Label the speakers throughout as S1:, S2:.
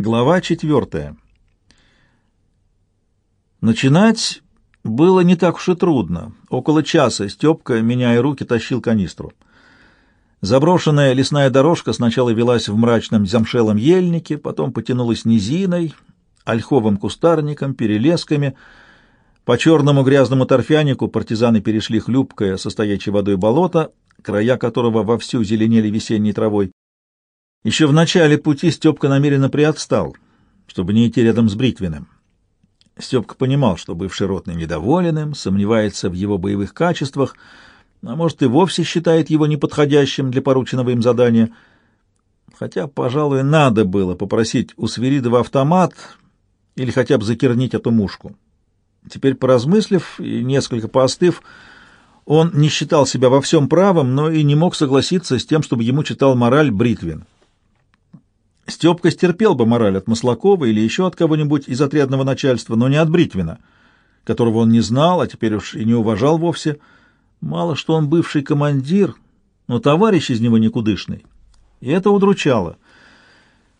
S1: Глава четвертая. Начинать было не так уж и трудно. Около часа Степка, меняя руки, тащил канистру. Заброшенная лесная дорожка сначала велась в мрачном замшелом ельнике, потом потянулась низиной, ольховым кустарником, перелесками. По черному грязному торфянику партизаны перешли хлюпкое со стоячей водой болото, края которого вовсю зеленели весенней травой. Еще в начале пути Степка намеренно приотстал, чтобы не идти рядом с Бритвиным. Степка понимал, что бывший ротный недоволен им, сомневается в его боевых качествах, а может и вовсе считает его неподходящим для порученного им задания. Хотя, пожалуй, надо было попросить у Свиридова автомат или хотя бы закернить эту мушку. Теперь, поразмыслив и несколько поостыв, он не считал себя во всем правым, но и не мог согласиться с тем, чтобы ему читал мораль Бритвин. Степка стерпел бы мораль от Маслакова или еще от кого-нибудь из отрядного начальства, но не от Бритвина, которого он не знал, а теперь уж и не уважал вовсе. Мало что он бывший командир, но товарищ из него никудышный. И это удручало,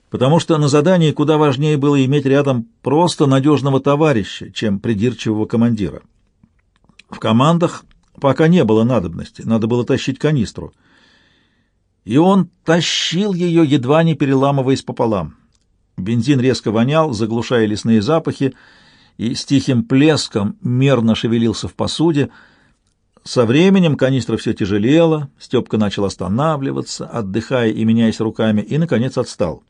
S1: потому что на задании куда важнее было иметь рядом просто надежного товарища, чем придирчивого командира. В командах пока не было надобности, надо было тащить канистру — и он тащил ее, едва не переламываясь пополам. Бензин резко вонял, заглушая лесные запахи, и с тихим плеском мерно шевелился в посуде. Со временем канистра все тяжелела, Степка начал останавливаться, отдыхая и меняясь руками, и, наконец, отстал.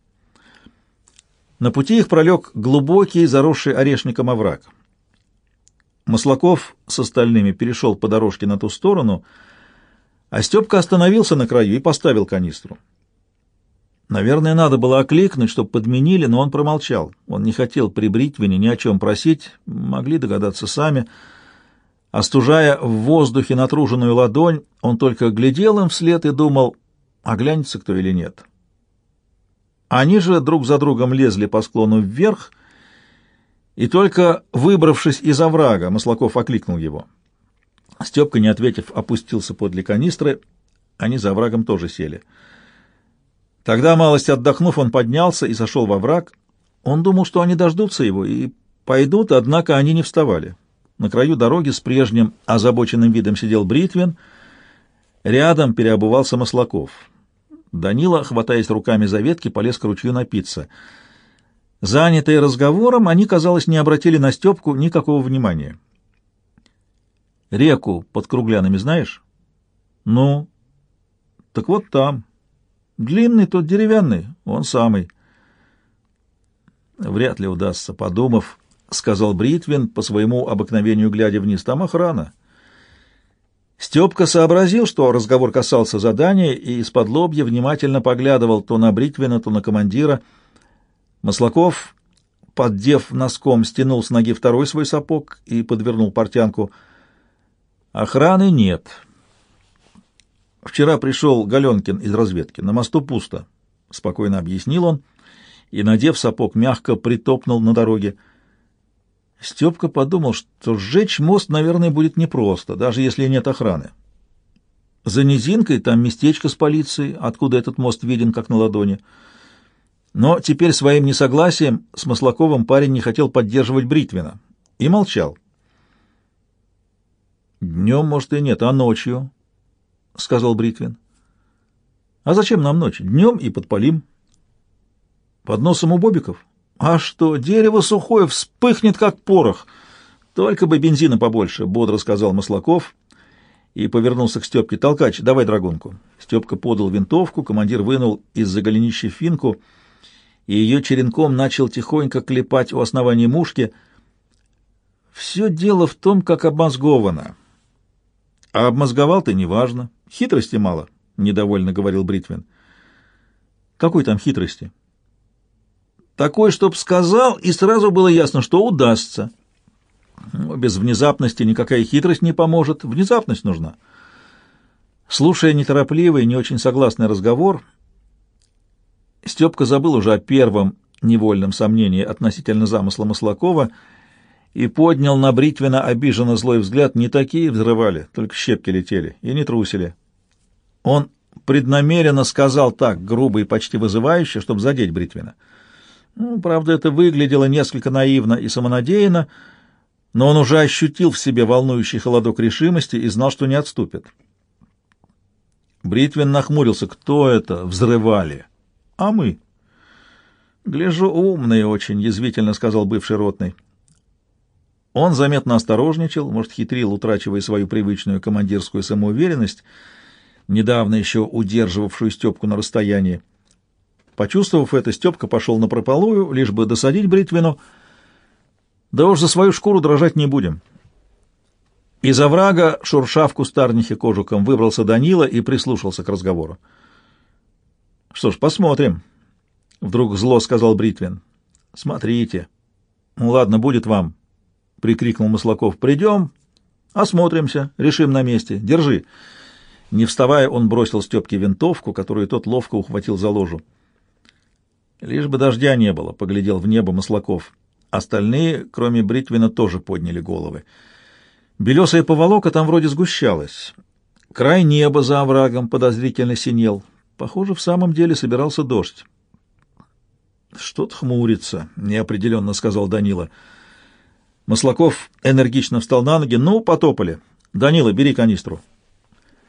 S1: На пути их пролег глубокий, заросший орешником овраг. Маслаков с остальными перешел по дорожке на ту сторону — а Степка остановился на краю и поставил канистру. Наверное, надо было окликнуть, чтобы подменили, но он промолчал. Он не хотел при бритвине ни о чем просить, могли догадаться сами. Остужая в воздухе натруженную ладонь, он только глядел им вслед и думал, оглянется кто или нет. Они же друг за другом лезли по склону вверх, и только выбравшись из оврага, Маслаков окликнул его — Степка, не ответив, опустился подле канистры. Они за врагом тоже сели. Тогда, малость отдохнув, он поднялся и сошел во враг. Он думал, что они дождутся его и пойдут, однако они не вставали. На краю дороги с прежним озабоченным видом сидел Бритвин. Рядом переобувался Маслаков. Данила, хватаясь руками за ветки, полез к ручью напиться. Занятые разговором, они, казалось, не обратили на Степку никакого внимания. Реку под Круглянами знаешь? Ну, так вот там. Длинный тот деревянный, он самый. Вряд ли удастся, подумав, сказал Бритвин, по своему обыкновению глядя вниз. Там охрана. Степка сообразил, что разговор касался задания, и из-под лобья внимательно поглядывал то на Бритвина, то на командира. Маслаков, поддев носком, стянул с ноги второй свой сапог и подвернул портянку — Охраны нет. Вчера пришел Галенкин из разведки. На мосту пусто, — спокойно объяснил он, и, надев сапог, мягко притопнул на дороге. Степка подумал, что сжечь мост, наверное, будет непросто, даже если нет охраны. За низинкой там местечко с полицией, откуда этот мост виден, как на ладони. Но теперь своим несогласием с Маслаковым парень не хотел поддерживать Бритвина и молчал. Днем, может, и нет, а ночью, — сказал Бритвин. А зачем нам ночь? Днем и подпалим. Под носом у бобиков? А что, дерево сухое вспыхнет, как порох. Только бы бензина побольше, — бодро сказал Маслаков и повернулся к Степке. Толкач, давай драгунку. Степка подал винтовку, командир вынул из-за финку и ее черенком начал тихонько клепать у основания мушки. Все дело в том, как обмозговано. А обмозговал ты неважно. Хитрости мало, — недовольно говорил Бритвин. Какой там хитрости? Такой, чтоб сказал, и сразу было ясно, что удастся. Но без внезапности никакая хитрость не поможет. Внезапность нужна. Слушая неторопливый, не очень согласный разговор, Степка забыл уже о первом невольном сомнении относительно замысла Маслакова — и поднял на Бритвина обиженно злой взгляд. Не такие взрывали, только щепки летели, и не трусили. Он преднамеренно сказал так, грубо и почти вызывающе, чтобы задеть Бритвина. Ну, правда, это выглядело несколько наивно и самонадеянно, но он уже ощутил в себе волнующий холодок решимости и знал, что не отступит. Бритвин нахмурился. «Кто это? Взрывали?» «А мы». «Гляжу, умные очень», — язвительно сказал бывший ротный. Он заметно осторожничал, может, хитрил, утрачивая свою привычную командирскую самоуверенность, недавно еще удерживавшую Степку на расстоянии. Почувствовав это, Степка пошел на прополую, лишь бы досадить Бритвину. Да уж за свою шкуру дрожать не будем. Из оврага, шурша в кустарнихе кожуком, выбрался Данила и прислушался к разговору. — Что ж, посмотрим, — вдруг зло сказал Бритвин. — Смотрите. — Ну ладно, будет вам, — прикрикнул Маслаков. — Придем, осмотримся, решим на месте. Держи. Не вставая, он бросил Степке винтовку, которую тот ловко ухватил за ложу. Лишь бы дождя не было, — поглядел в небо Маслаков. Остальные, кроме Бритвина, тоже подняли головы. Белесая поволока там вроде сгущалась. Край неба за оврагом подозрительно синел. Похоже, в самом деле собирался дождь. «Что-то хмурится», — неопределенно сказал Данила. Маслаков энергично встал на ноги. «Ну, потопали. Данила, бери канистру».